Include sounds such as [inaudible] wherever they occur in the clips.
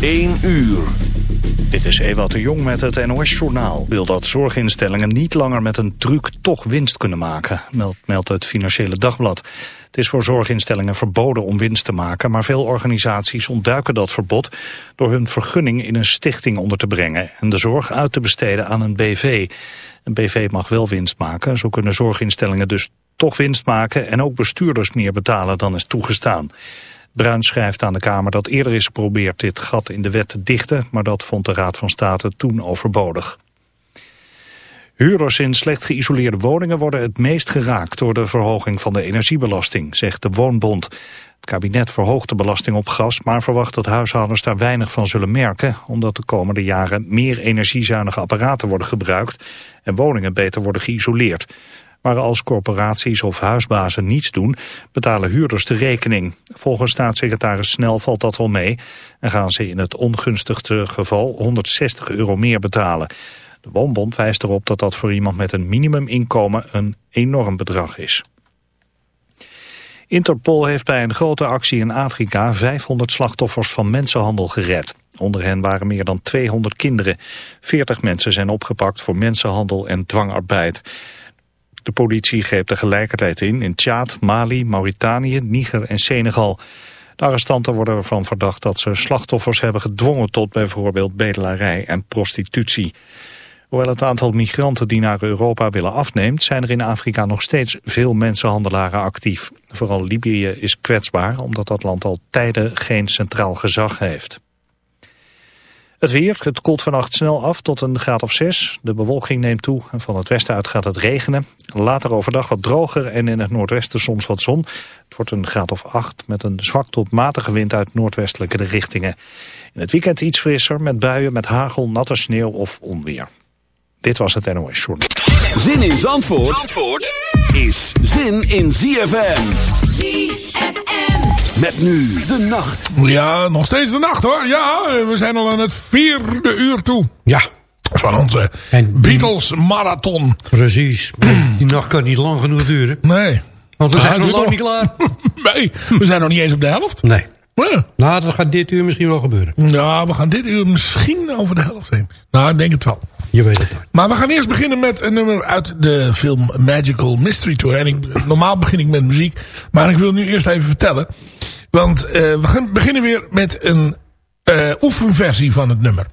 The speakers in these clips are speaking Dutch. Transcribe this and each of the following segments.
1 uur. Dit is Ewout de Jong met het NOS-journaal. Wil dat zorginstellingen niet langer met een truc toch winst kunnen maken, meldt het Financiële Dagblad. Het is voor zorginstellingen verboden om winst te maken, maar veel organisaties ontduiken dat verbod door hun vergunning in een stichting onder te brengen en de zorg uit te besteden aan een BV. Een BV mag wel winst maken, zo kunnen zorginstellingen dus toch winst maken en ook bestuurders meer betalen dan is toegestaan. Bruin schrijft aan de Kamer dat eerder is geprobeerd dit gat in de wet te dichten, maar dat vond de Raad van State toen overbodig. Huurders in slecht geïsoleerde woningen worden het meest geraakt door de verhoging van de energiebelasting, zegt de Woonbond. Het kabinet verhoogt de belasting op gas, maar verwacht dat huishoudens daar weinig van zullen merken, omdat de komende jaren meer energiezuinige apparaten worden gebruikt en woningen beter worden geïsoleerd. Maar als corporaties of huisbazen niets doen, betalen huurders de rekening. Volgens staatssecretaris Snel valt dat wel mee en gaan ze in het ongunstigste geval 160 euro meer betalen. De Woonbond wijst erop dat dat voor iemand met een minimuminkomen een enorm bedrag is. Interpol heeft bij een grote actie in Afrika 500 slachtoffers van mensenhandel gered. Onder hen waren meer dan 200 kinderen. 40 mensen zijn opgepakt voor mensenhandel en dwangarbeid. De politie greep tegelijkertijd in in Tjaad, Mali, Mauritanië, Niger en Senegal. De arrestanten worden ervan verdacht dat ze slachtoffers hebben gedwongen tot bijvoorbeeld bedelarij en prostitutie. Hoewel het aantal migranten die naar Europa willen afneemt, zijn er in Afrika nog steeds veel mensenhandelaren actief. Vooral Libië is kwetsbaar, omdat dat land al tijden geen centraal gezag heeft. Het weer, het koelt vannacht snel af tot een graad of 6. De bewolking neemt toe en van het westen uit gaat het regenen. Later overdag wat droger en in het noordwesten soms wat zon. Het wordt een graad of 8 met een zwak tot matige wind uit noordwestelijke richtingen. In het weekend iets frisser met buien met hagel, natte sneeuw of onweer. Dit was het NOS Journal. Zin in Zandvoort, Zandvoort is zin in ZFM. ZFM. Met nu de nacht. Ja, nog steeds de nacht hoor. Ja, we zijn al aan het vierde uur toe. Ja. Van onze Beatles marathon. Precies. [clears throat] die nacht kan niet lang genoeg duren. Nee. Want we zijn nog lang niet klaar. [laughs] nee, we zijn nog niet eens op de helft. Nee. Ja. Nou, dat gaat dit uur misschien wel gebeuren. Ja, we gaan dit uur misschien over de helft heen. Nou, ik denk het wel. Je weet het nooit. Maar we gaan eerst beginnen met een nummer uit de film Magical Mystery Tour. En ik, normaal begin ik met muziek. Maar ik wil nu eerst even vertellen. Want uh, we gaan beginnen weer met een uh, oefenversie van het nummer.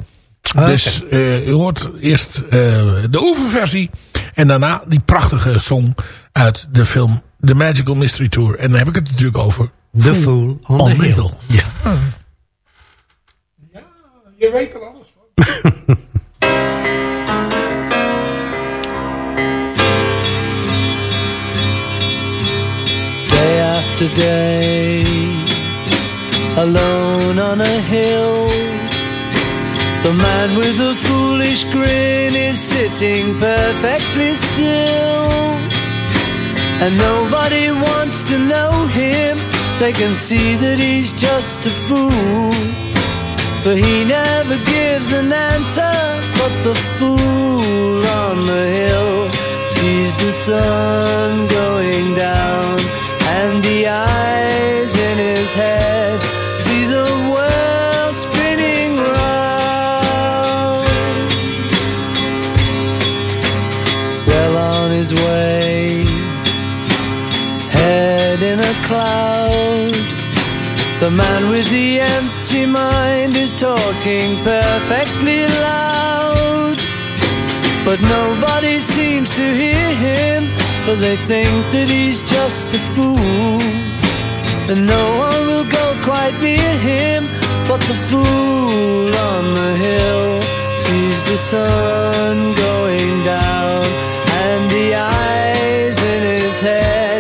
Ah, dus uh, u hoort eerst de oefenversie. En daarna die prachtige song uit de film The Magical Mystery Tour. En dan heb ik het natuurlijk over... The Fool on, on the Hill. Hill. Ja. ja, je weet er alles van. [laughs] Day after day Alone on a hill The man with the foolish grin is sitting perfectly still. And nobody wants to know him. They can see that he's just a fool. But he never gives an answer. But the fool on the hill Sees the sun going down And the eyes in his head. See the world spinning round. Well on his way Head in a cloud. The man with the empty mind Is talking perfectly loud. But nobody seems to hear him For they think that he's just a fool. And no one will go quite near him But the fool on the hill Sees the sun going down And the eyes in his head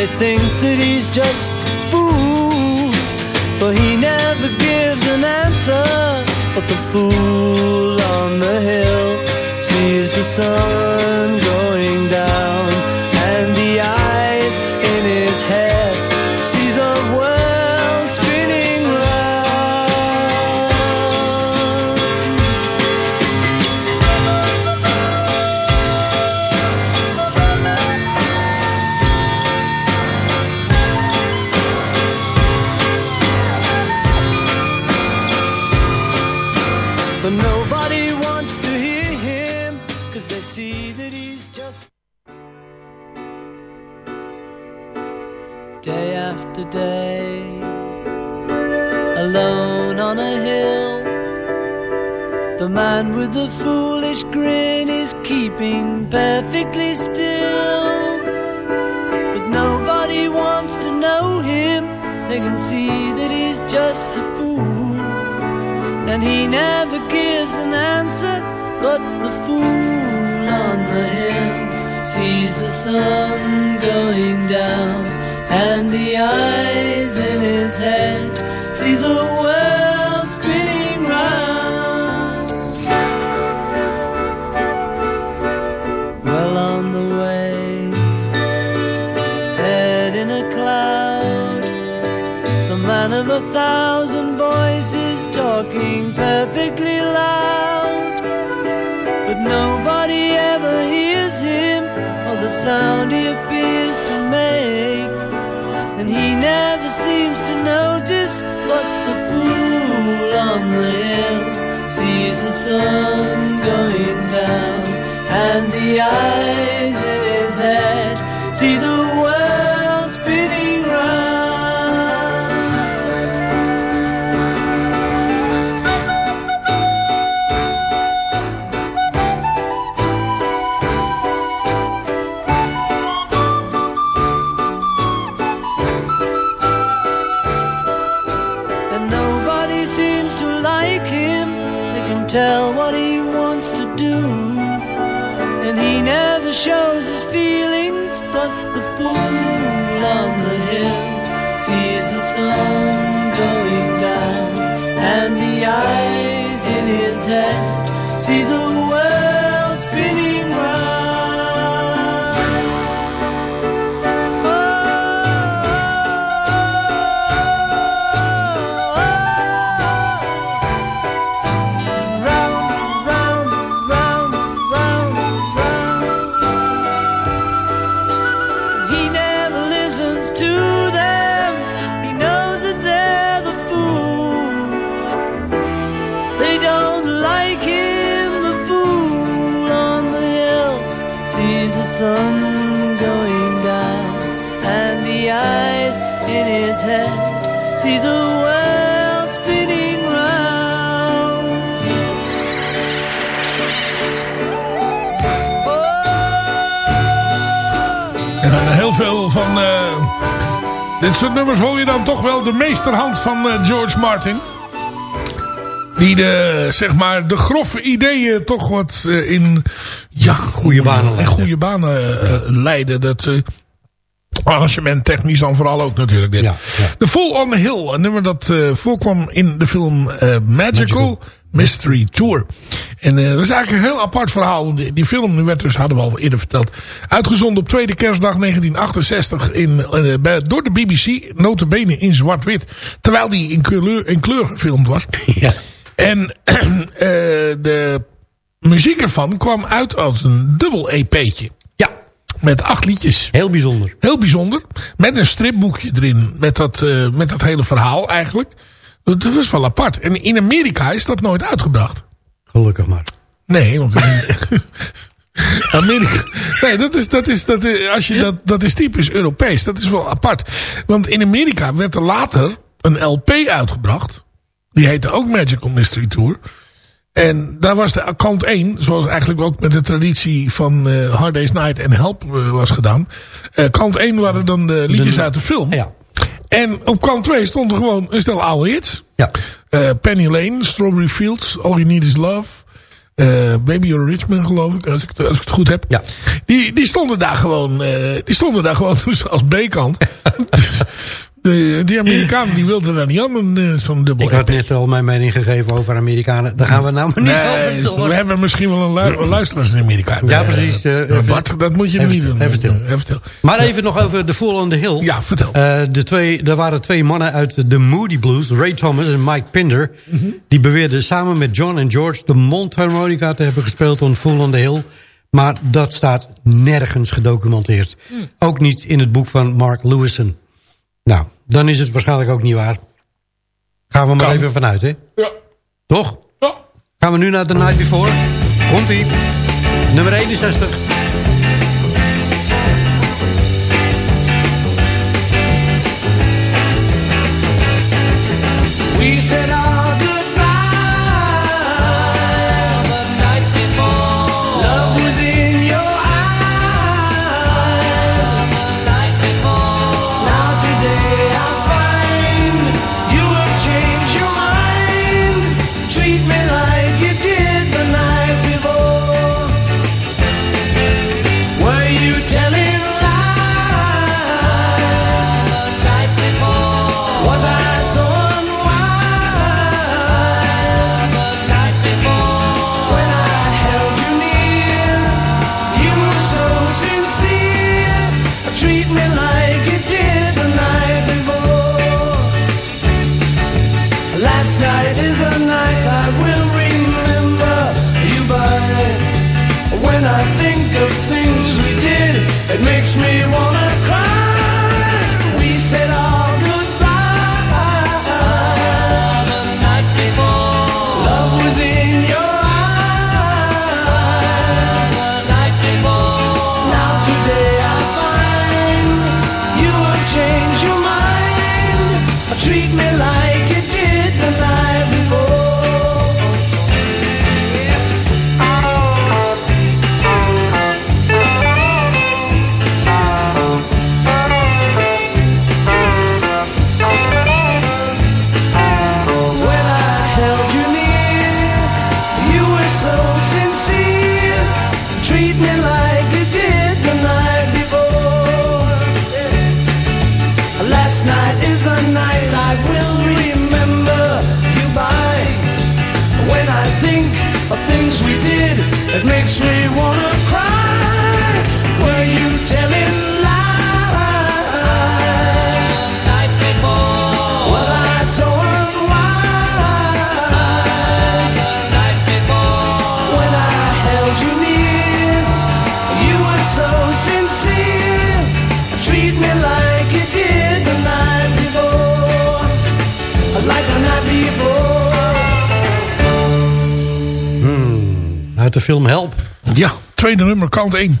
they think that he's just a fool. For he never gives an answer But the fool on the hill Sees the sun alone on a hill. The man with the foolish grin is keeping perfectly still. But nobody wants to know him, they can see that he's just a fool. And he never gives an answer, but the fool on the hill sees the sun going down and the eyes in his head see the world spinning round. Well on the way, head in a cloud, the man of a thousand voices talking perfectly loud, but nobody ever hears him or the sound he appears to make. And he never seems to notice But the fool on the hill Sees the sun going down And the eyes in his head See the world see the nummers hoor je dan toch wel de meesterhand van eh, George Martin. Die de, zeg maar, de grove ideeën toch wat eh, in ja, Goede banen in leiden. goede banen eh, leiden. Dat arrangement technisch dan vooral ook natuurlijk dit. Ja, ja. The Full on the Hill, een nummer dat voorkwam in de film Magical, Magical. Mystery Tour. En eh, dat is eigenlijk een heel apart verhaal. Die, die film die werd dus, hadden we al eerder verteld, uitgezonden op tweede kerstdag 1968 in, eh, bij, door de BBC, notabene in zwart-wit. Terwijl die in kleur, in kleur gefilmd was. [laughs] Ja. En [clears throat] eh, de muziek ervan kwam uit als een dubbel EP'tje. ja, Met acht liedjes. heel bijzonder. Heel bijzonder. Met een stripboekje erin. Met dat, met dat hele verhaal eigenlijk. Dat was wel apart. En in Amerika is dat nooit uitgebracht. Gelukkig maar. Nee, want [laughs] Amerika. Nee, dat is, dat is, dat is, als je dat, dat is typisch Europees. Dat is wel apart. Want in Amerika werd er later een LP uitgebracht. Die heette ook Magical Mystery Tour. En daar was de kant 1, zoals eigenlijk ook met de traditie van eh Hard Day's Night en Help eh, was gedaan. Eh, kant 1 waren dan de liedjes De- uit de film. Ja, En op kant 2 stonden gewoon een stel oude hits. ja. Eh, Penny Lane, Strawberry Fields, All You Need Is Love. eh, Baby You're a Rich Man geloof ik, als ik, als ik het goed heb. Ja. Die, die stonden daar gewoon, eh, die stonden daar gewoon dus [laughs] als B-kant. [laughs] De, die Amerikanen die wilden daar niet aan, eh, zo'n dubbel Ik had net al mijn mening gegeven over Amerikanen. Daar gaan we nou maar niet over door. we hebben misschien wel een, lu een luisteraars in Amerika. Ja, Eh, precies, eh, eh, Bart, dat moet je even niet doen. even stil. Eh, Even stil. Maar even nog over The Fool on the Hill. Ja, vertel. Eh, de twee, er waren twee mannen uit de Moody Blues, Ray Thomas en Mike Pinder. Mhm. Die beweerden samen met John en George de mondharmonica te hebben gespeeld on Fool on the Hill. Maar dat staat nergens gedocumenteerd. Hmm. Ook niet in het boek van Mark Lewison. Nou, dan is het waarschijnlijk ook niet waar. Gaan we maar Kan. even vanuit, hè? ja. Toch? Ja. Gaan we nu naar The Night Before? Komt-ie. Nummer 61. De film Help. Ja, tweede nummer, kant 1. [laughs]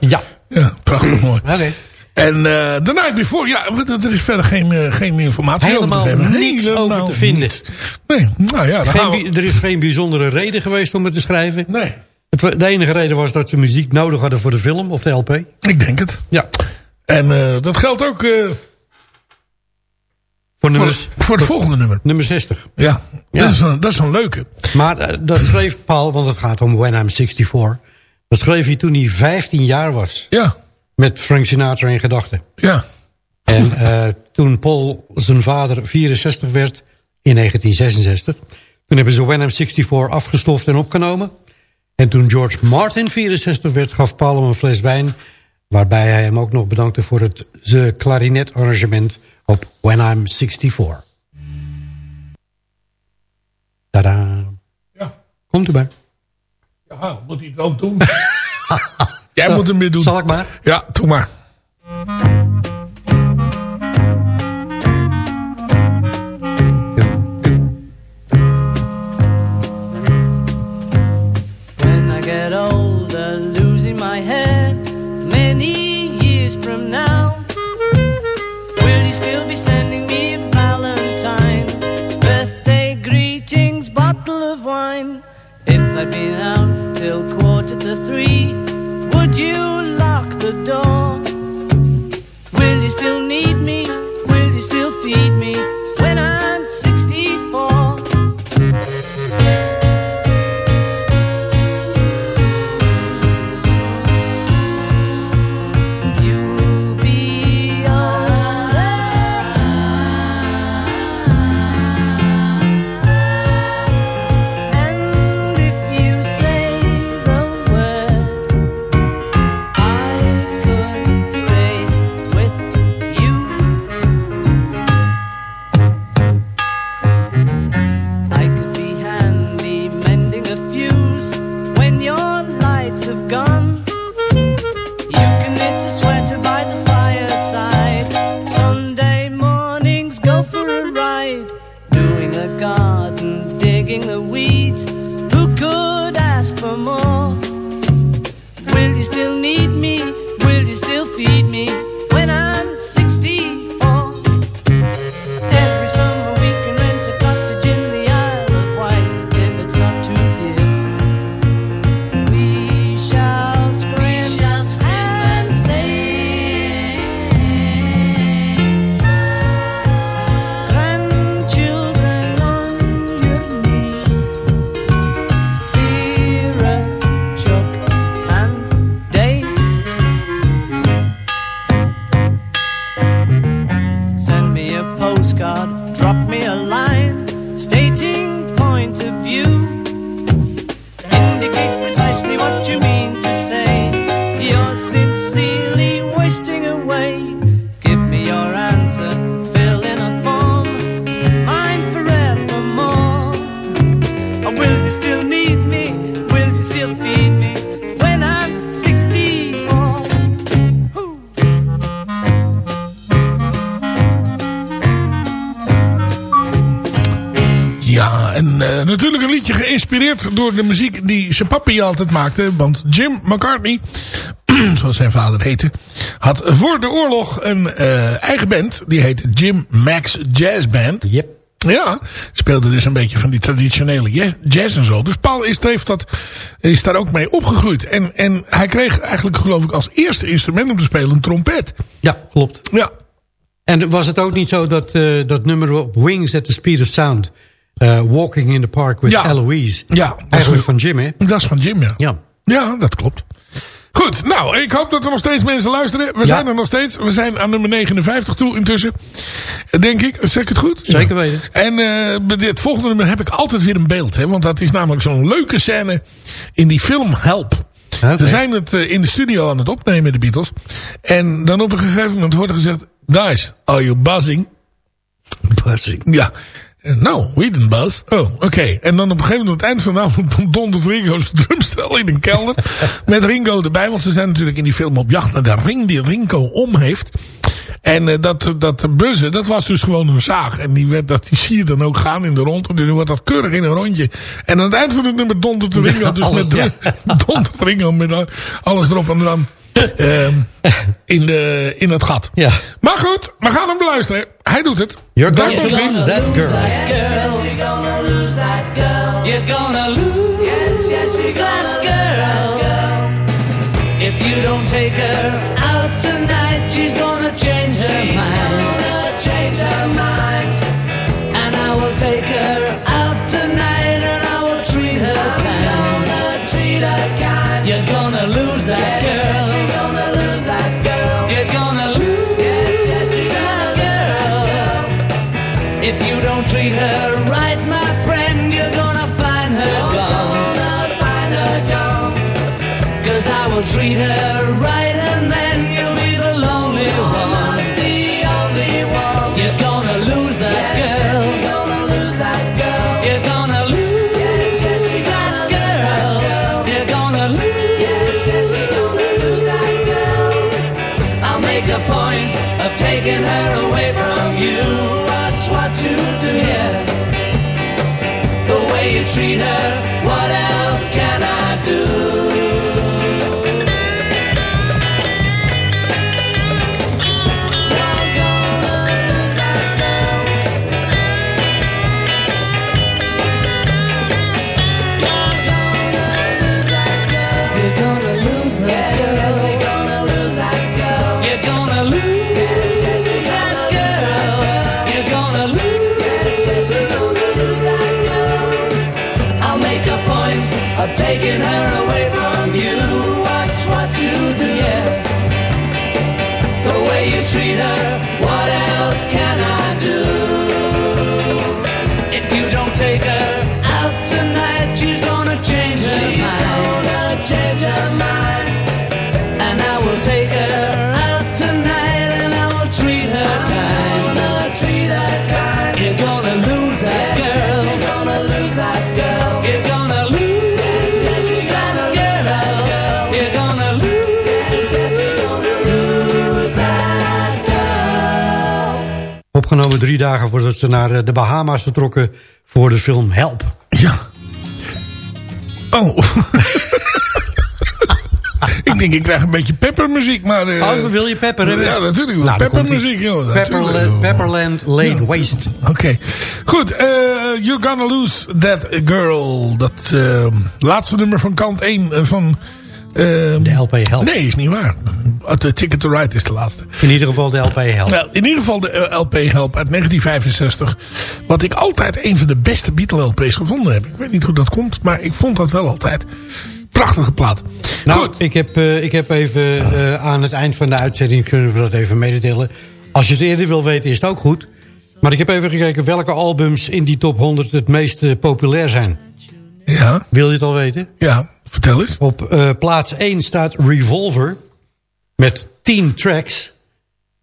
Ja. Ja, prachtig mooi. Oké. En uh, The Night Before, ja, er is verder geen, uh, geen informatie Helemaal over te niks over te vinden. Nee, nou ja, Geen we... er is geen bijzondere reden geweest om het te schrijven. Nee, Het, de enige reden was dat ze muziek nodig hadden voor de film of de LP. ik denk het. Ja. En uh, dat geldt ook Voor voor, nummers, voor het volgende nummer. nummer 60. Ja, Ja. Dat, is een, dat is een leuke. Maar eh, dat schreef Paul, want het gaat om When I'm 64. Dat schreef hij toen hij 15 jaar was. Ja, Met Frank Sinatra in gedachten. ja, En uh, toen Paul zijn vader 64 werd, in 1966... toen hebben ze When I'm 64 afgestoft en opgenomen. En toen George Martin 64 werd, gaf Paul hem een fles wijn... waarbij hij hem ook nog bedankte voor het klarinetarrangement op When I'm 64. Tada. ja. Komt erbij. Ja, moet hij het wel doen. [laughs] Jij moet hem weer doen. Zal ik maar? Ja, doe maar. I'd been out till quarter to three, would you lock the door? Will you still need me? Will you still feed me door de muziek die zijn papi altijd maakte. Want Jim McCartney, [clears throat] zoals zijn vader heette, had voor de oorlog een uh, eigen band. Die heette Jim Max Jazz Band. Yep. Ja, speelde dus een beetje van die traditionele jazz en zo. Dus Paul is, heeft dat, is daar ook mee opgegroeid. En, en hij kreeg eigenlijk geloof ik als eerste instrument om te spelen een trompet. Ja, klopt. Ja. En was het ook niet zo dat uh, dat nummer Wings at the Speed of Sound... Uh, Walking in the Park with Ja. Eloise... Ja, Eigenlijk van Jim, hè? dat is van Jim, ja. Ja. Ja, dat klopt. Goed, nou, ik hoop dat er nog steeds mensen luisteren. We Ja. zijn er nog steeds. We zijn aan nummer 59 toe intussen. Denk ik. Zeg ik het goed? Zeker weten. En eh, bij dit volgende nummer heb ik altijd weer een beeld. Hè, want dat is namelijk zo'n leuke scène in die film Help. Ze zijn het eh, in de studio aan het opnemen, de Beatles. En dan op een gegeven moment wordt er gezegd... Guys, are you buzzing? Buzzing. Ja. En Nou, we didn't buzz. Oh, oké. En dan op een gegeven moment aan het eind van de avond [laughs] dondert Ringo's drumstel in een kelder. [laughs] met Ringo erbij. Want ze zijn natuurlijk in die film op jacht naar de ring die Ringo om heeft. En eh, dat, dat buzzen, dat was dus gewoon een zaag. En die, werd, dat, die zie je dan ook gaan in de rond. En dan wordt dat keurig in een rondje. En aan het eind van het nummer dondert de Ringo [laughs] dus alles, met dondert Ringo met al- alles erop en eraan. Ehm, in, de, in het gat. Ja. Maar goed, we gaan hem beluisteren. Hij doet het. You're Daar komt hij. lose that girl. Yes, you're gonna lose that girl. You're gonna lose. Yes, yes, you're gonna lose that girl. If you don't take her out tonight, she's gonna change her mind. Gonna change her mind. Right, my friend, you're gonna find her. Gonna find her gone. Cause I will treat her right way Drie dagen voordat ze naar eh, de Bahama's vertrokken voor de film Help. Ja. Oh. [laughs] ik denk, ik krijg een beetje peppermuziek, maar... eh, Oh, wil je pepper hebben? Ja, natuurlijk. Nou, peppermuziek, joh. Pepperla- natuurlijk. Pepperland Laid Waste. Oké. Goed, eh, You're Gonna Lose That Girl. Dat laatste nummer van kant 1 eh, van... eh, De LP Help. Nee, is niet waar. De Ticket to Ride is de laatste. In ieder geval de LP Help. Wel, in ieder geval de eh, LP Help uit 1965. Wat ik altijd een van de beste Beatle-LP's gevonden heb. Ik weet niet hoe dat komt, maar ik vond dat wel altijd. Prachtige plaat. Nou, Goed. ik heb, eh, ik heb even eh, aan het eind van de uitzending kunnen we dat even mededelen. Als je het eerder wil weten is het ook goed. Maar ik heb even gekeken welke albums in die top 100 het meest eh, populair zijn. Ja, Wil je het al weten? ja, vertel eens. Op eh, plaats 1 staat Revolver met 10 tracks.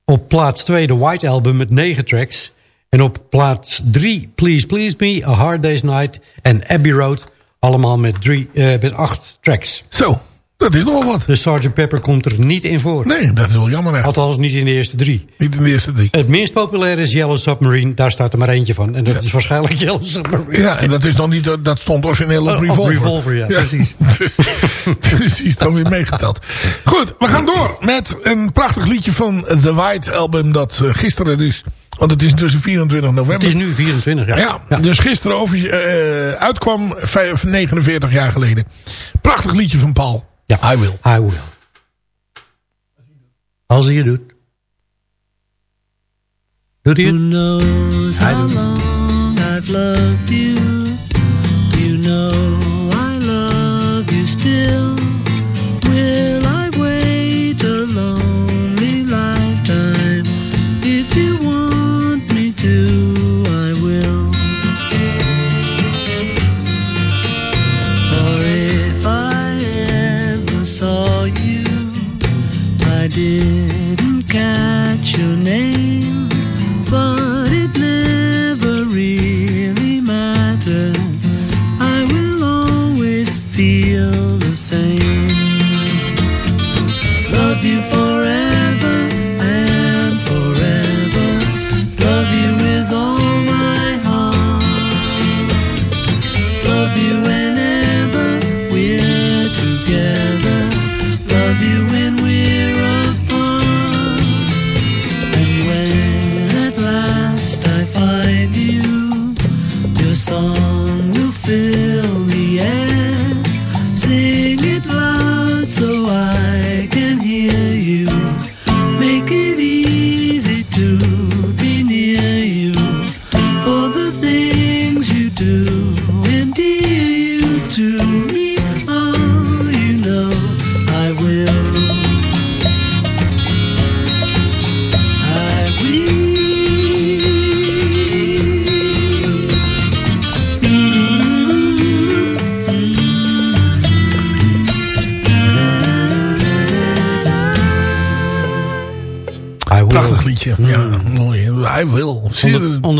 Op plaats 2 de White Album met 9 tracks. En op plaats 3 Please Please Me, A Hard Day's Night en Abbey Road. Allemaal met, drie, eh, met 8 tracks. Zo, Dat is nogal wat. De Sgt. Pepper komt er niet in voor. Nee, dat is wel jammer eigenlijk. Althans niet in de eerste drie. Niet in de eerste drie. Het minst populaire is Yellow Submarine. Daar staat er maar eentje van. En dat is waarschijnlijk [laughs] Yellow Submarine. Ja, en dat is dan niet, dat stond origineel op Oh, op Revolver. Revolver, ja, precies. [laughs] Dus, dus is dan weer meegeteld. Goed, we gaan door met een prachtig liedje van The White Album. Dat eh, gisteren dus, want het is intussen 24 november. Het is nu 24, ja. Ja, dus gisteren over, eh, uitkwam, vijf- 49 jaar geleden. Prachtig liedje van Paul. Ja. I Will. I will. Als hij het doet. Doet hij Who het? knows I how do. long I've loved you? You know I love you still.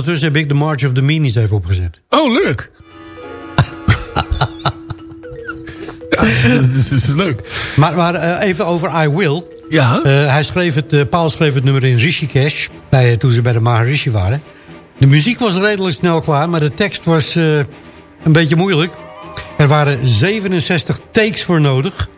Ondertussen heb ik de March of the Meanies even opgezet. Oh, leuk. [laughs] ja, dat is, leuk. Maar, maar eh, even over I Will. Ja, Eh, hij schreef het, eh, Paul schreef het nummer in Rishikesh, bij, toen ze bij de Maharishi waren. De muziek was redelijk snel klaar, maar de tekst was een beetje moeilijk. Er waren 67 takes voor nodig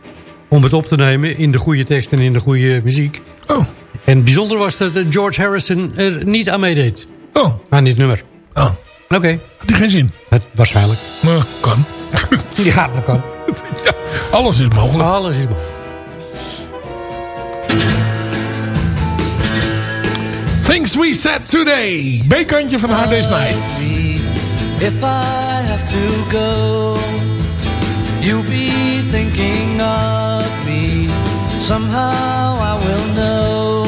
om het op te nemen in de goede tekst en in de goede muziek. oh, En bijzonder was dat George Harrison er niet aan meedeed, oh, aan dit nummer. oh. Oké, Had hij geen zin? het waarschijnlijk. Nou, kan. [laughs] Ja, dat kan. ja, alles is mogelijk. Alles is mogelijk. Things we said today. B-kantje van Hard Day's Night. If I have to go, you'll be thinking of me. Somehow I will know.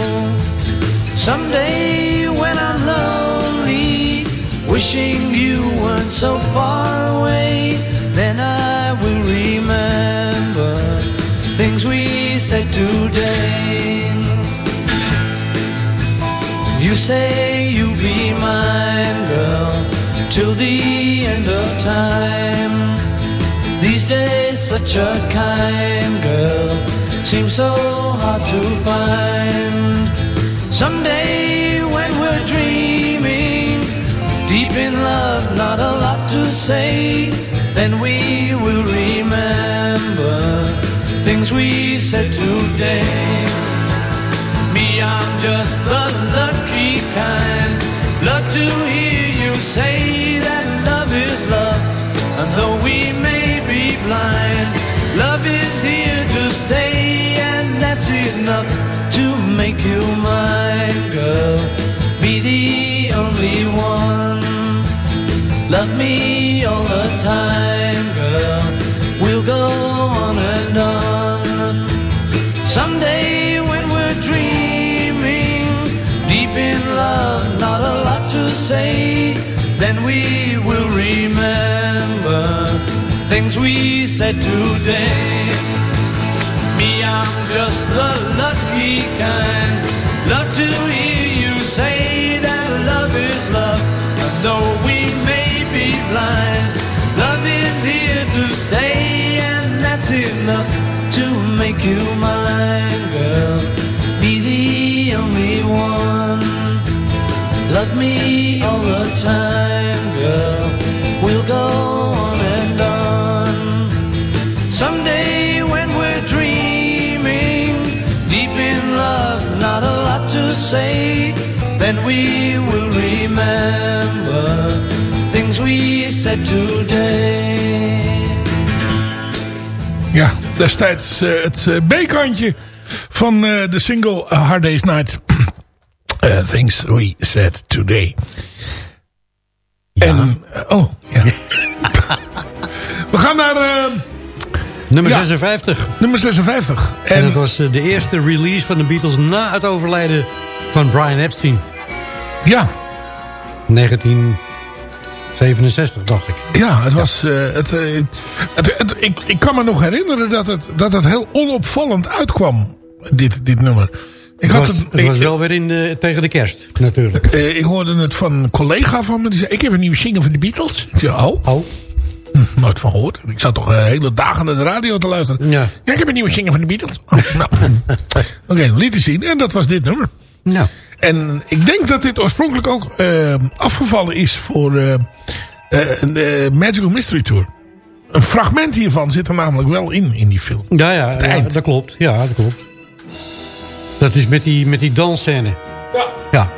Someday wishing you weren't so far away, then I will remember things we said today. You say you'll be mine, girl, till the end of time. These days, such a kind girl seems so hard to find. Someday, to say, then we will remember things we said today. Me, I'm just the lucky kind. Love to hear you say that love is love. And though we may be blind, love is here to stay, and that's enough to make you mine, girl. Be the only one. Love me all the time, girl. We'll go on and on. Someday when we're dreaming, deep in love, not a lot to say, then we will remember things we said today. Me, I'm just the lucky kind. Love to hear you say that love is love. And though we may be blind, love is here to stay, and that's enough to make you mine, girl. Be the only one. Love me all the time, girl. We'll go on and on. Someday when we're dreaming, deep in love, not a lot to say, then we will remember said today. Ja, destijds uh, het uh, B-kantje van uh, de single A Hard Day's Night. [clears throat] things We Said Today. Ja. En, oh, ja. [laughs] We gaan naar... nummer ja, 56. Nummer 56. En, en dat was de eerste release van de Beatles na het overlijden van Brian Epstein. Ja. 19... 67, dacht ik. Ja, het was... Uh, het, uh, het, het, ik, ik kan me nog herinneren dat het, dat het heel onopvallend uitkwam, dit, dit nummer. Ik had het was, het, was wel weer in de, tegen de kerst, natuurlijk. Uh, ik hoorde het van een collega van me. Die zei, ik heb een nieuwe single van de Beatles. Ik zei, oh. Oh. Hm, nooit van gehoord. Ik zat toch hele dagen naar de radio te luisteren. Ja. ja ik heb een nieuwe single van de Beatles. Oh, [laughs] nou. Oké, okay, liet zien. En dat was dit nummer. Nou. En ik denk dat dit oorspronkelijk ook uh, afgevallen is voor uh, uh, Magical Mystery Tour. Een fragment hiervan zit er namelijk wel in, in die film. Ja, ja, ja dat klopt. Ja, dat klopt. Dat is met die, met die dansscène. Ja. ja,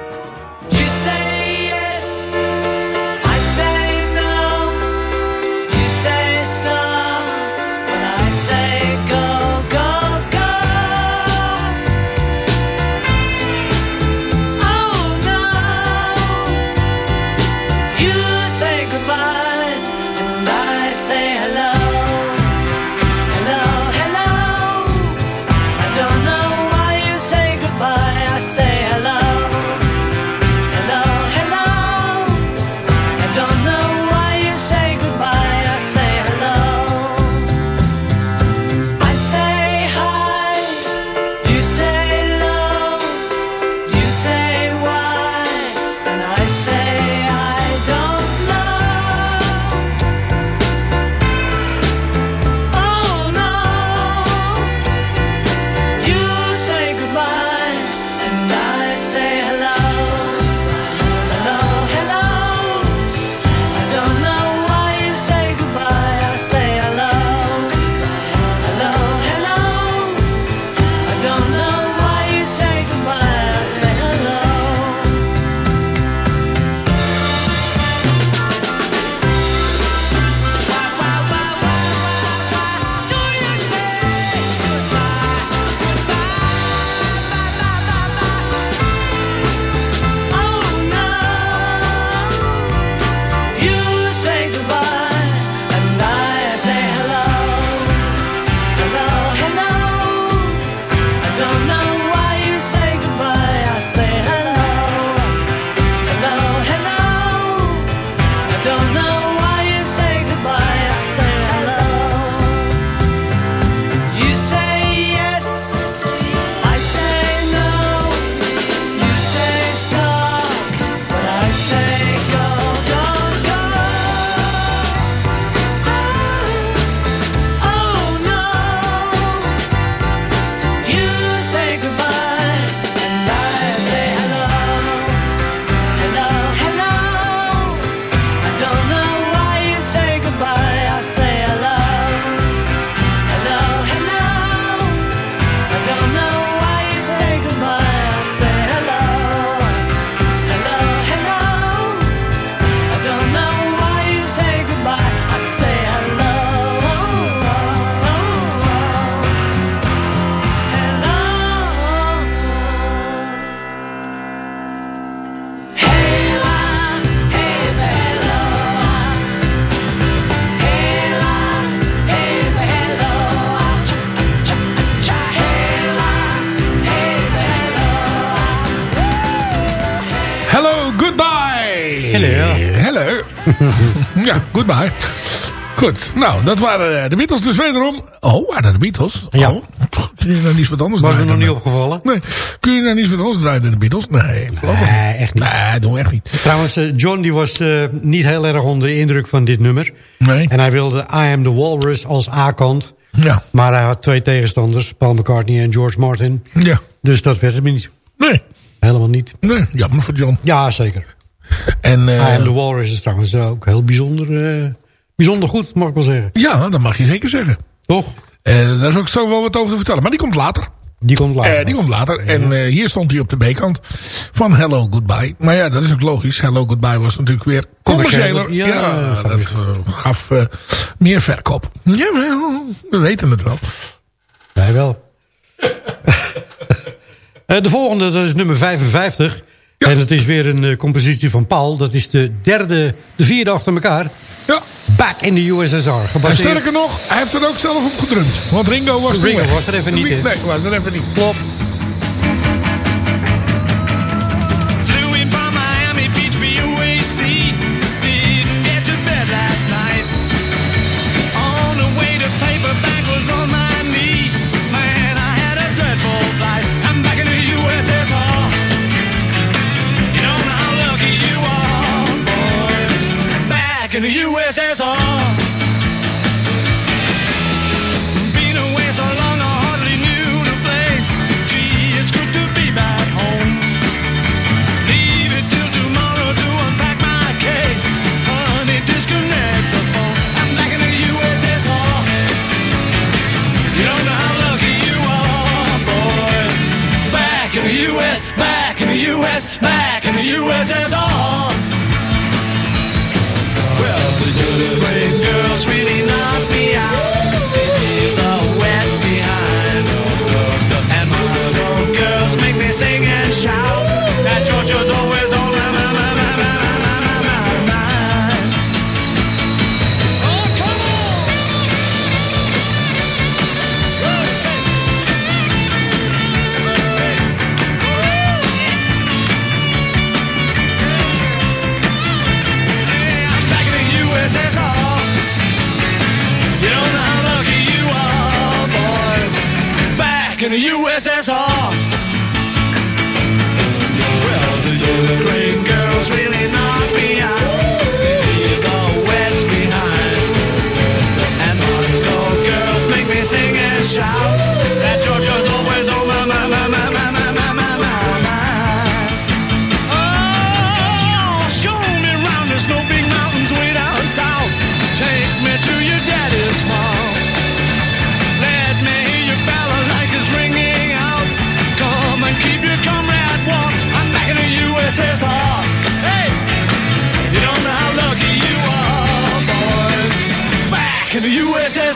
Goed, nou, dat waren eh, de Beatles dus wederom. Oh, waren de Beatles? Ja. Oh, kun je nou niets met anders Was draaien? Was me nog niet opgevallen? Nee. Kun je nou niets met anders draaien, de Beatles? Nee, nee echt niet. Nee, doen we echt niet. Trouwens, eh, John die was uh, niet heel erg onder de indruk van dit nummer. Nee. En hij wilde I Am The Walrus als A-kant. Ja. Maar hij had twee tegenstanders, Paul McCartney en George Martin. Ja. Dus dat werd hem niet. Nee. Helemaal niet. Nee, jammer voor John. Ja, zeker. En, uh, en The Walrus is trouwens ook heel bijzonder, uh, bijzonder goed, mag ik wel zeggen. Ja, dat mag je zeker zeggen. Toch? Uh, daar is ook zo wel wat over te vertellen. Maar die komt later. Die komt later. Uh, die komt later. Ja. En uh, hier stond hij op de B-kant van Hello Goodbye. Maar ja, dat is ook logisch. Hello Goodbye was natuurlijk weer commerciëler. Ja, ja dat gaf meer verkoop. Jawel, we weten het wel. Wij wel. [laughs] de volgende, dat is nummer 55. Ja. En dat is weer een uh, compositie van Paul. Dat is de derde, de vierde achter elkaar. Ja. Back in the USSR. Gebaseerd... En sterker nog, hij heeft er ook zelf op gedrumd. Want Ringo was er Ringo weg. was er even niet. Nee, was er even niet. Klopt. says Back in the USSR. I'm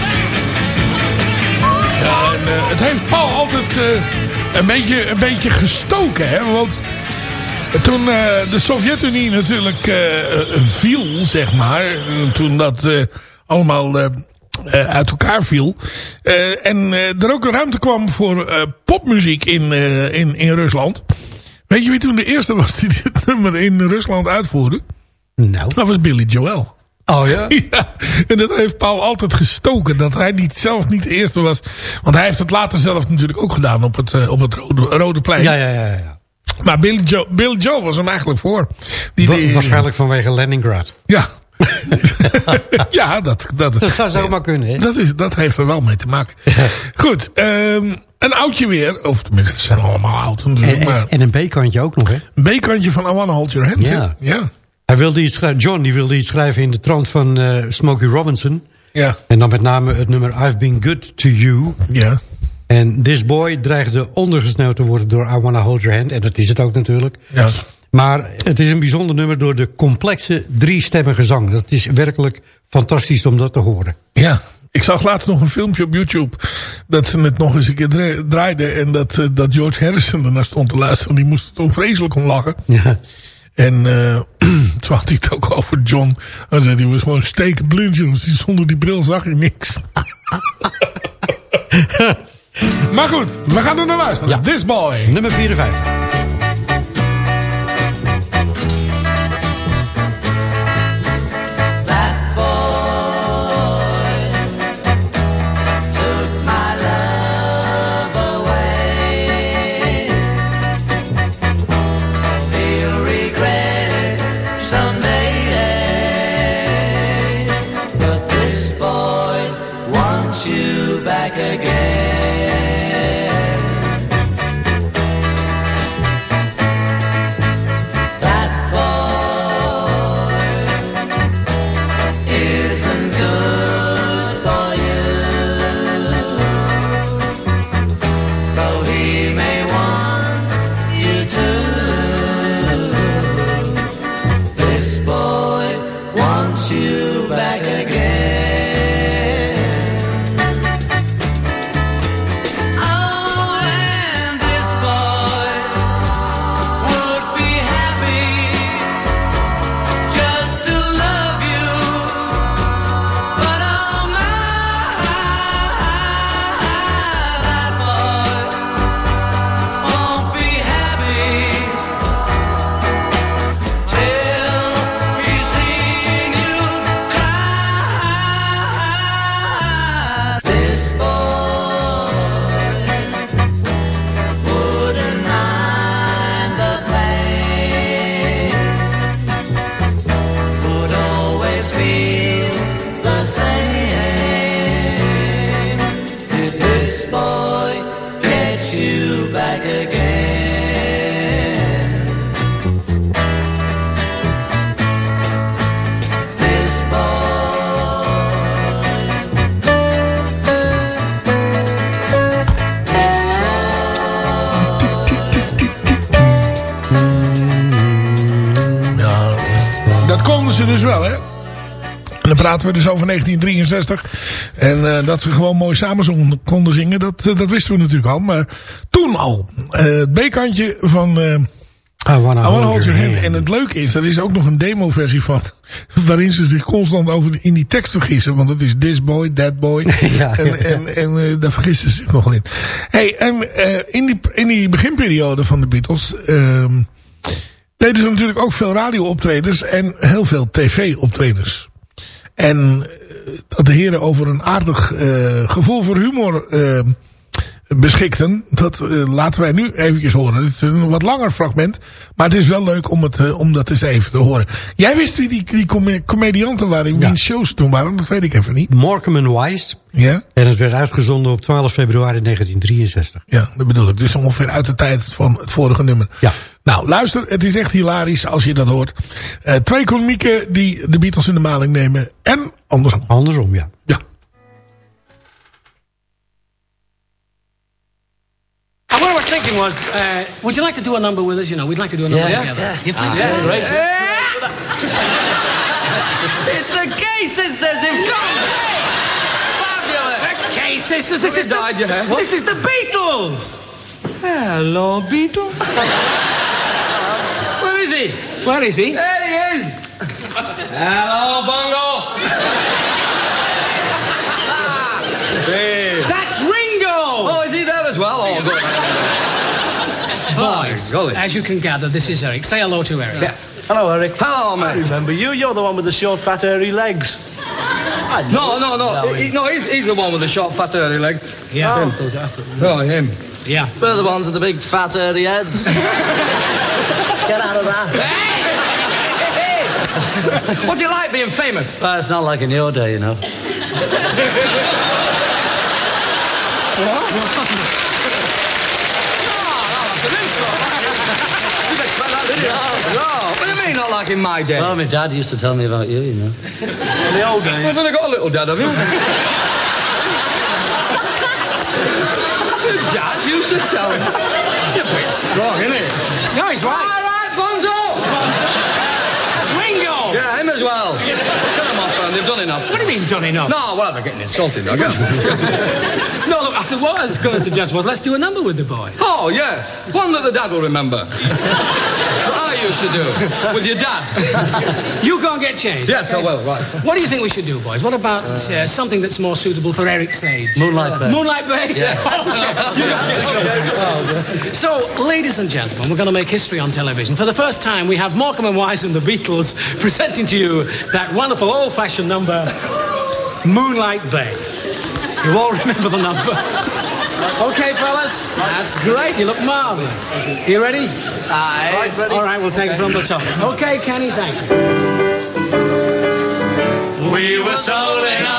back. Ja, en, uh, het heeft Paul altijd uh, een, beetje, een beetje gestoken, hè? Want toen uh, de Sovjet-Unie natuurlijk viel, zeg maar. Toen dat allemaal uit elkaar viel. en er ook een ruimte kwam voor popmuziek in, in, in Rusland. Weet je wie toen de eerste was die dit [laughs] nummer in Rusland uitvoerde? Nou. Dat was Billy Joel. Oh ja? [laughs] ja? En dat heeft Paul altijd gestoken. Dat hij niet, zelf niet de eerste was. Want hij heeft het later zelf natuurlijk ook gedaan op het, op het Rode, Rode Plein. Ja, ja, ja. ja. Maar Bill Joe, Bill Joe was hem eigenlijk voor. Die, die, Waarschijnlijk vanwege Leningrad. Ja. [laughs] [laughs] ja, dat, dat, dat zou zomaar kunnen. Hè? Dat, is, dat heeft er wel mee te maken. Goed, um, een oudje weer. Of tenminste, het zijn allemaal oud natuurlijk. En, maar en een B-kantje ook nog, hè? Een B-kantje van I Wanna Hold Your Hand. Ja. ja. Hij wilde iets schrijven, John die wilde iets schrijven in de trant van uh, Smokey Robinson. Ja. En dan met name het nummer I've Been Good To You. Ja. En This Boy dreigde ondergesneeuwd te worden door I Wanna Hold Your Hand. En dat is het ook natuurlijk. Ja. Maar het is een bijzonder nummer door de complexe driestemmige zang. Dat is werkelijk fantastisch om dat te horen. Ja, ik zag laatst nog een filmpje op YouTube. Dat ze het nog eens een keer draaiden. En dat, dat George Harrison ernaar stond te luisteren. Die moest er toen vreselijk om lachen. Ja. En uh, [clears throat] toen had hij het ook over John. Hij zei, hij was gewoon stekenblind, jongens. Zonder die bril zag je niks. [laughs] maar goed, we gaan er naar luisteren. Ja. This Boy. Nummer 54. We dus over 1963. En eh, dat ze gewoon mooi samen konden zingen, dat, eh, dat wisten we natuurlijk al. Maar toen al. Eh, het B-kantje van... I wanna, I Wanna hold, your hand. En het leuke is, er is ook nog een demo-versie van. Waarin ze zich constant over in die tekst vergissen. Want het is this boy, that boy. [laughs] Ja, en ja. en, en daar vergissen ze zich nog wel in. Hey, en in, die, in die beginperiode van de Beatles... ehm deden ze natuurlijk ook veel radio-optredens en heel veel tv-optredens. En eh, dat de heren over een aardig eh, gevoel voor humor eh, beschikten. Dat eh, laten wij nu eventjes horen. Het is een wat langer fragment. Maar het is wel leuk om, het, eh, om dat eens even te horen. Jij wist wie die, die come- comedianten waren in Ja. shows toen waren. Dat weet ik even niet. Morecambe and Wise. Ja? En het werd uitgezonden op 12 februari 1963. Ja, dat bedoel ik. Dus ongeveer uit de tijd van het vorige nummer. Ja. Nou, luister. Het is echt hilarisch als je dat hoort. Eh, twee komieken die de Beatles in de maling nemen. En andersom. Andersom, ja. Ja. Was thinking was, uh, would you like to do a number with us? You know, we'd like to do a number Yeah, together. yeah. You think so? Yeah, great. [laughs] It's the Gay Sisters. They've come. Fabulous. Okay, sisters, this is the, died, yeah. this is the Beatles. Hello, Beetle. Where is he? Where is he? There he is. Hello, Bongo. hey. That's Ringo. Oh, is he there as well? Oh, good. Boys, golly. as you can gather, this is Eric. Say hello to Eric. Yeah. Hello, Eric. Hello, mate. Remember you? You're the one with the short, fat, hairy legs. No, no, no. He, no, he's, he's the one with the short, fat, hairy legs. Yeah. Oh, oh him. Yeah. We're the ones with the big fat hairy heads. [laughs] Get out of that. What do you like being famous? Well, it's not like in your day, you know. [laughs] That's do you mean, not like in my day? Well, my dad used to tell me about you, you know. In [laughs] the old days. I've only got a little dad, have you? Your [laughs] dad used to tell me. It's a bit strong, isn't it? No, he's right. All right. right, Bonzo! It's Ringo. Yeah, him as well. Get them off, son. They've done enough. What do you mean, done enough? No, well, they're getting insulted, though. Get 'em. No, look, what I was going to suggest was let's do a number with the boy. oh, yes. One that the dad will remember. [laughs] I used to do [laughs] with your dad. You go and get changed. Yes, I will, right. What do you think we should do, boys? What about uh, something that's more suitable for Eric's age? Moonlight Bay. Moonlight Bay? [laughs] Okay. so, ladies and gentlemen, we're going to make history on television. For the first time, we have Morecambe and Wise and the Beatles [laughs] presenting to you that wonderful old-fashioned number, Moonlight Bay. You all remember the number? Okay, fellas? That's great. You look marvelous. You ready? Aye. All right, we'll take it from the top. Okay, Kenny, thank you. We were strolling along.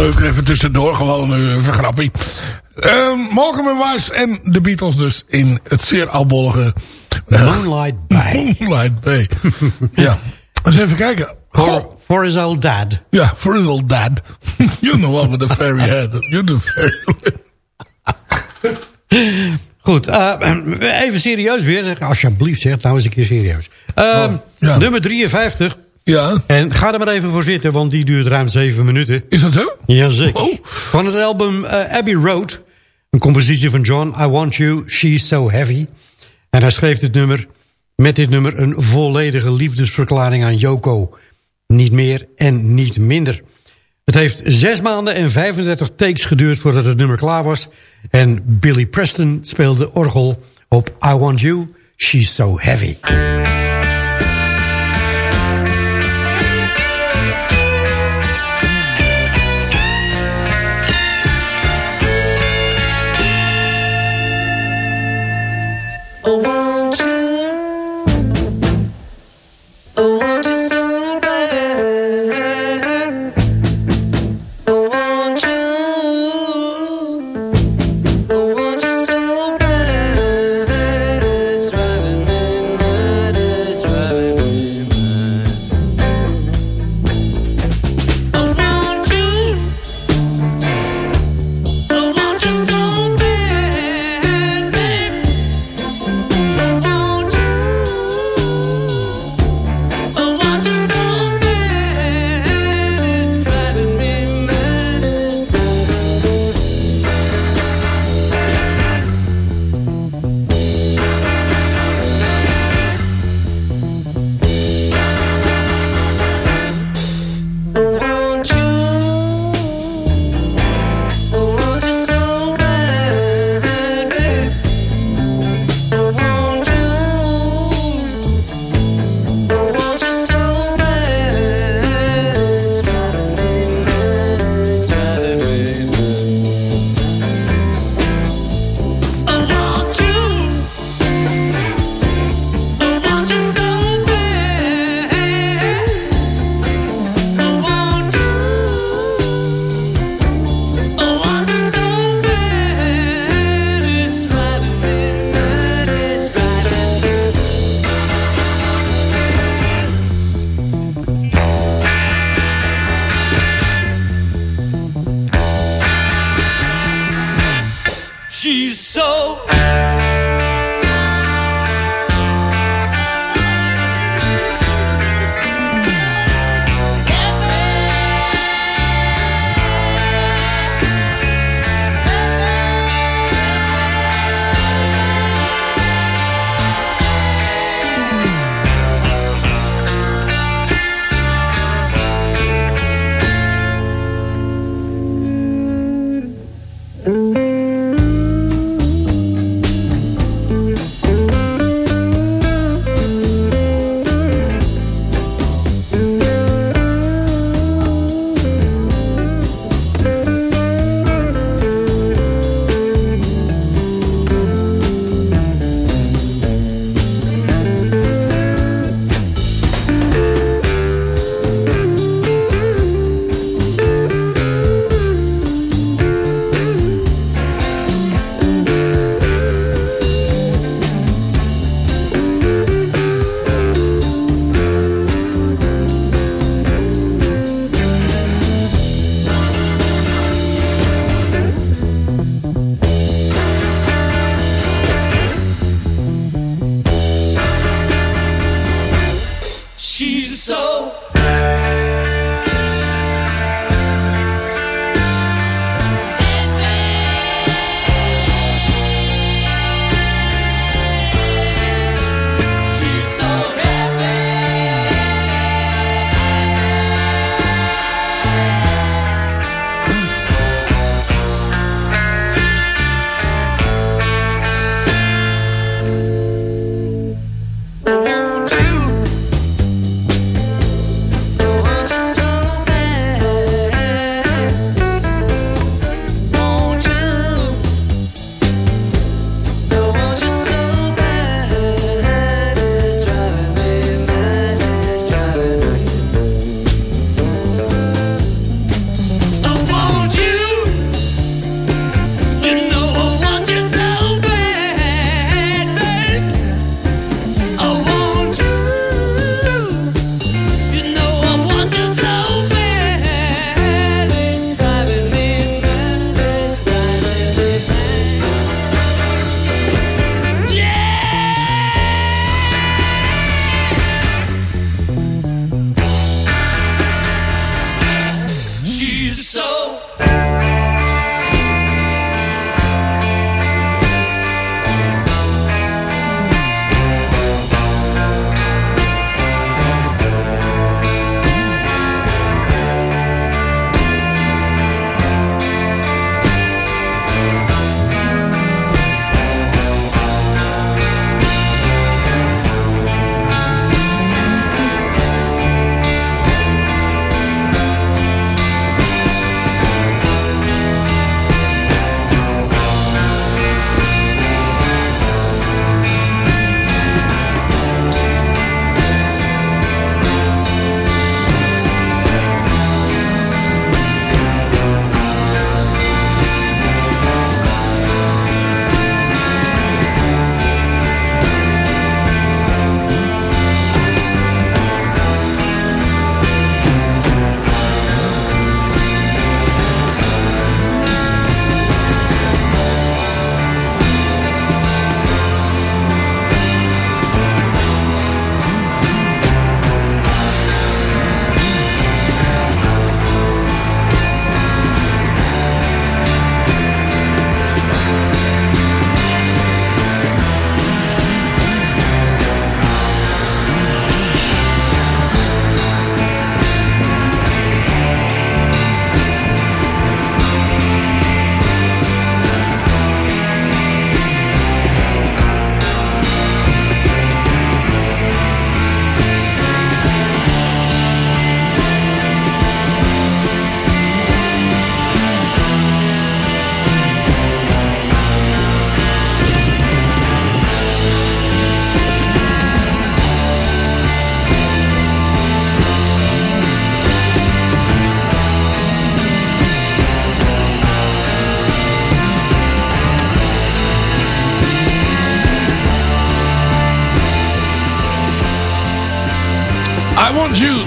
Leuk, even tussendoor. Gewoon uh, even grappie. Uh, Malcolm and Wise en de Beatles dus in het zeer albollige... Uh, Moonlight Bay. Moonlight Bay. [laughs] ja. Eens even kijken. For, for his old dad. Ja, for his old dad. [laughs] you know what with the fairy head. You the fairy Goed, uh, even serieus weer. Alsjeblieft zeg, nou eens een keer serieus. Uh, ja. Nummer 53. Ja. En ga er maar even voor zitten, want die duurt ruim 7 minuten. Is dat zo? Jazeker. Oh. Van het album uh, Abbey Road. Een compositie van John. I Want You, She's So Heavy. En hij schreef dit nummer, met dit nummer een volledige liefdesverklaring aan Yoko. Niet meer en niet minder. Het heeft zes maanden en 35 takes geduurd voordat het nummer klaar was. En Billy Preston speelde orgel op I Want You, She's So Heavy. so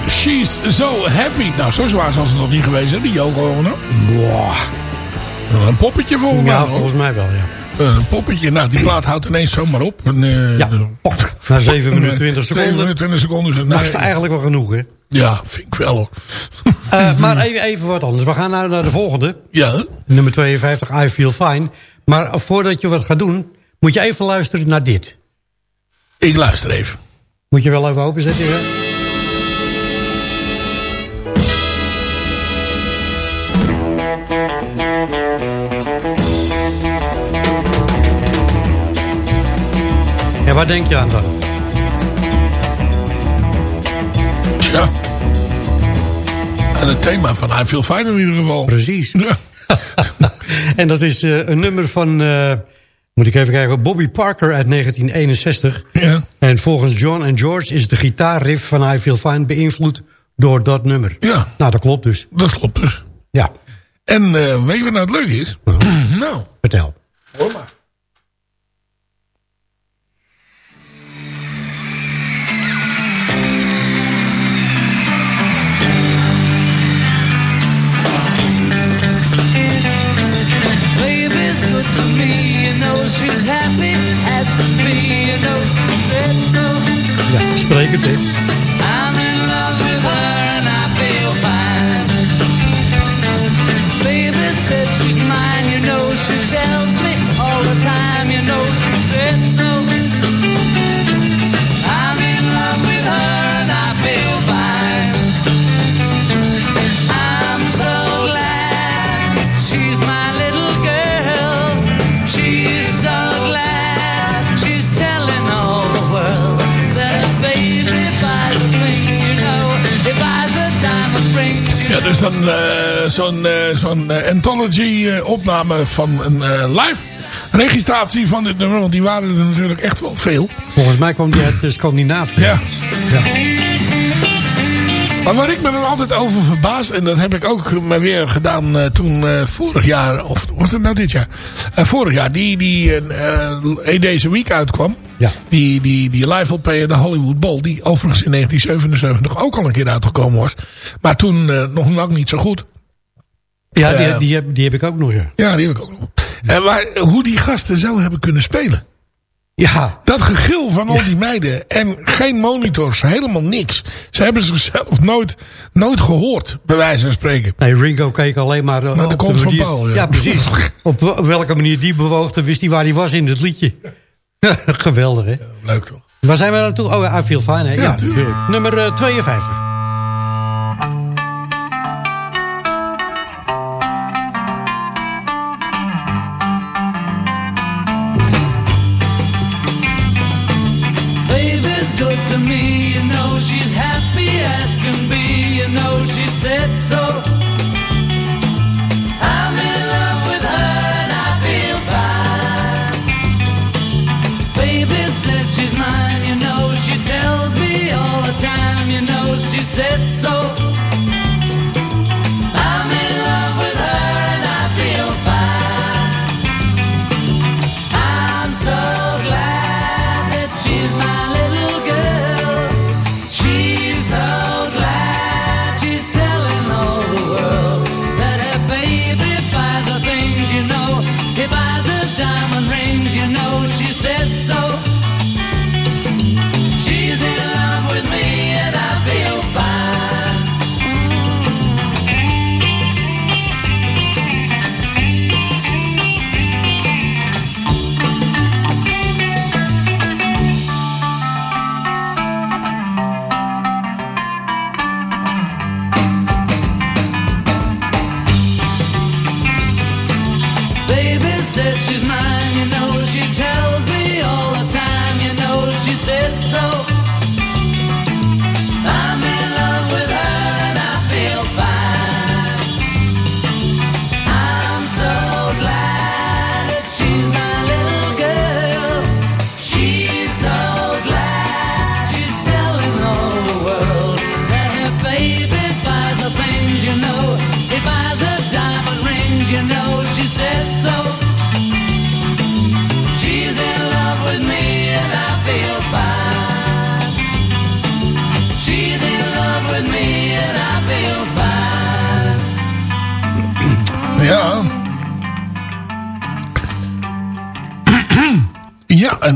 She's So Heavy. Nou, zo zwaar zal ze nog niet geweest zijn, die Yoko Ono. Wow. Een poppetje volgens mij. Ja, volgens mij wel, ja. Een poppetje. Nou, die plaat houdt ineens zomaar op. En, eh, Ja. Na 7 [laughs] minuten 20 7 seconden. minuten 20 seconden. het- Dat is eigenlijk wel genoeg, hè? Ja, vind ik wel hoor. Eh, maar even, even wat anders. We gaan nou naar de volgende. Ja, Nummer 52, I Feel Fine. Maar voordat je wat gaat doen, moet je even luisteren naar dit. ik luister even. Moet je wel even openzetten, hè? En waar denk je aan dan? Ja. En het thema van I Feel Fine in ieder geval. Precies. Ja. [laughs] en dat is eh, een nummer van, eh, moet ik even kijken, Bobby Parker uit 1961. Ja. En volgens John en George is de gitaarriff van I Feel Fine beïnvloed door dat nummer. Ja. Nou, dat klopt dus. Dat klopt dus. Ja, En eh, weet je wat nou het leuke is? [clears throat] nou, vertel. hoor maar. She's happy as can be, you know she said so. Ja, spreek het, hè. I'm in love with her and I feel fine. Baby says she's mine, you know she tells me all the time, you know she said so. Ja, dus dan eh, zo'n eh, zo'n eh, anthology eh, opname van een live registratie van dit nummer. Want die waren er natuurlijk echt wel veel. Volgens mij kwam die uit Scandinavië. Ja. Ja. Maar waar ik me dan altijd over verbaas, en dat heb ik ook maar weer gedaan toen vorig jaar, of was het nou dit jaar? Vorig jaar, die, die eh, deze week uitkwam. Ja. Die, die, die live LP de Hollywood Bowl, die overigens in 1977 ook al een keer uitgekomen was. Maar toen eh, nog lang niet zo goed. Ja, die, Eh. die, heb, die heb ik ook nog, ja. Ja, die heb ik ook nog. En maar hoe die gasten zo hebben kunnen spelen. Ja, Dat gegil van al die meiden. En geen monitors, helemaal niks. Ze hebben zichzelf nooit, nooit gehoord, bij wijze van spreken. nee, Ringo keek alleen maar... eh, Naar de op kont van Paul, ja. Ja, precies. [laughs] op welke manier die bewoog, dan wist hij waar hij was in het liedje. [laughs] Geweldig, hè? Leuk toch? Waar zijn we naartoe? Oh, I Feel Fine, hè? Ja, tuurlijk. natuurlijk. Nummer eh, 52.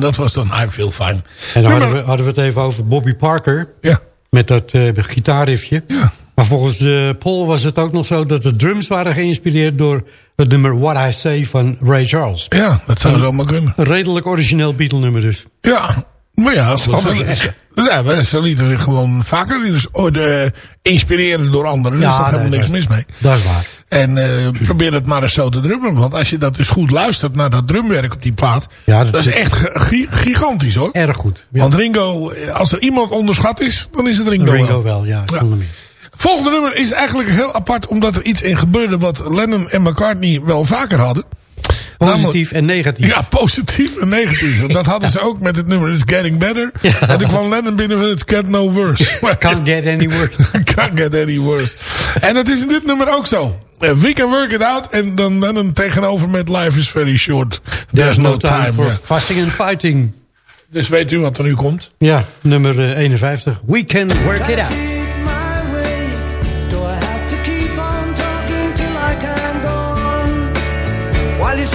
Dat was dan I Feel Fine. En dan hadden we, hadden we het even over Bobby Parker. Ja. Met dat eh gitaarriffje. Ja. Maar volgens de Paul was het ook nog zo dat de drums waren geïnspireerd door het nummer What I Say van Ray Charles. Ja, dat zou zomaar kunnen. Een redelijk origineel Beatle nummer dus. Ja, maar ja, zeggen. Ja, maar ze lieten zich gewoon vaker dus, oh, de, inspireren door anderen. Daar is toch helemaal nee, niks dat is- mis mee. Dat is waar. En eh, probeer het maar eens zo te drummen. Want als je dat dus goed luistert naar dat drumwerk op die plaat. Ja, dat, dat is echt gi- gi- gigantisch hoor. Erg goed. Ja. Want Ringo, eh, als er iemand onderschat is, dan is het Ringo, Ringo wel. wel, ja. Ja. Volgende nummer is eigenlijk heel apart. Omdat er iets in gebeurde wat Lennon en McCartney wel vaker hadden. Positief en negatief. Ja, positief en negatief. Dat hadden ze ook met het nummer It's Getting Better. En toen kwam Lennon binnen met It's Get No Worse. [laughs] Can't get any worse. [laughs] Can't get any worse. En dat is in dit nummer ook zo. Eh, We can work it out. En dan Lennon tegenover met Life is very short. There's, no, time. for ja. fussing and fighting. Dus weet u wat er nu komt? Ja, nummer eh, 51. We can work it out.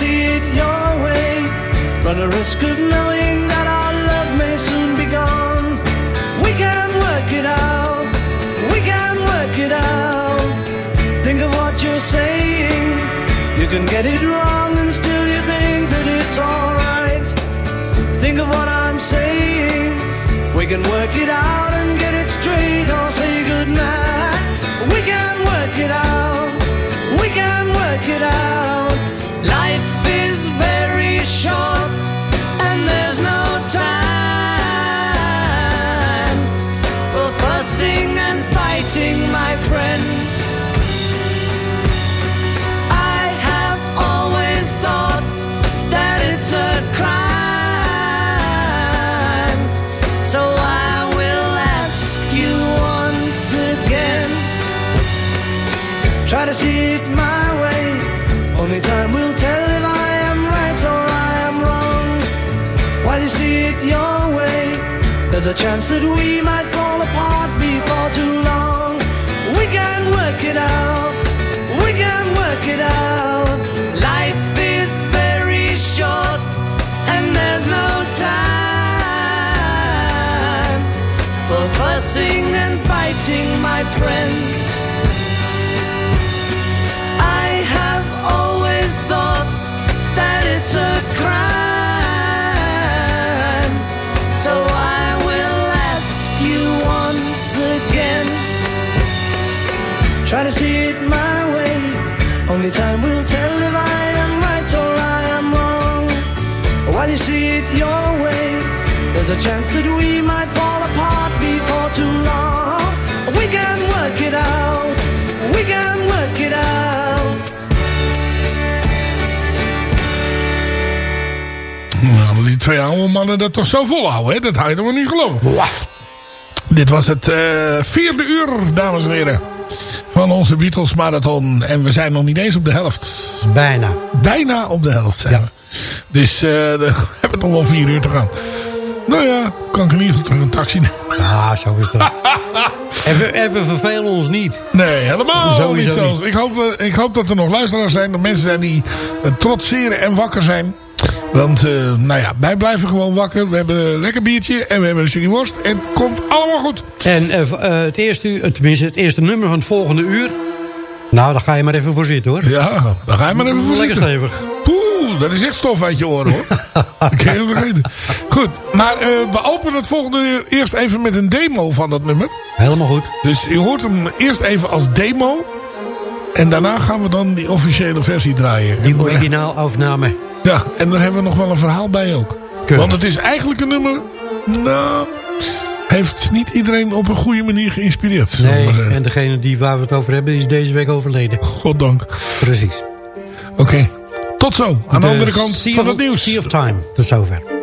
See it your way, run a risk of knowing that our love may soon be gone. We can work it out. We can work it out. Think of what you're saying. You can get it wrong and still you think that it's alright. Think of what I'm saying. We can work it out a chance that we might fall apart before too long. We can work it out. We can work it out. Life is very short and there's no time for fussing and fighting, my friend. Time will tell if I am right or I am wrong. While you see it your way, there's a chance that we might fall apart before too long. We can work it out. We can work it out. Nou, die twee oude mannen dat toch zo volhouden, hè? Dat toch wel niet geloven. Dit was het eh, vierde uur, dames en heren. Van onze Beatles Marathon. En we zijn nog niet eens op de helft. Bijna. Bijna op de helft zijn Ja. we. Dus eh, [laughs] we hebben nog wel vier uur te gaan. Nou ja, kan ik in ieder geval terug een taxi nemen. Ja, zo is dat. [laughs] en, we, en we vervelen ons niet. Nee, helemaal Sowieso niet niet. zelfs. Ik hoop, eh, ik hoop dat er nog luisteraars zijn. Dat mensen zijn die eh, trotseren en wakker zijn. Want, eh, nou ja, wij blijven gewoon wakker. We hebben een lekker biertje en we hebben een stukje worst. En het komt allemaal goed. En eh, eh, het, eerste, uur- tenminste, het eerste nummer van het volgende uur... Nou, daar ga je maar even voor zitten, hoor. Ja, dan ga je maar even voor Lekker zitten. stevig. Poeh, dat is echt stof uit je oren hoor. [laughs] dat kan je vergeten. Goed, maar we openen het volgende uur eerst even met een demo van dat nummer. Helemaal goed. Dus je hoort hem eerst even als demo. En daarna gaan we dan die officiële versie draaien. Die En daar- originaalafname. Ja, en daar hebben we nog wel een verhaal bij ook. Keurig. Want het is eigenlijk een nummer... Nou, heeft niet iedereen op een goede manier geïnspireerd. Nee, en degene die waar we het over hebben is deze week overleden. Goddank. Precies. Oké, tot zo. Aan de, De andere kant van het nieuws. Sea of Time. Tot zover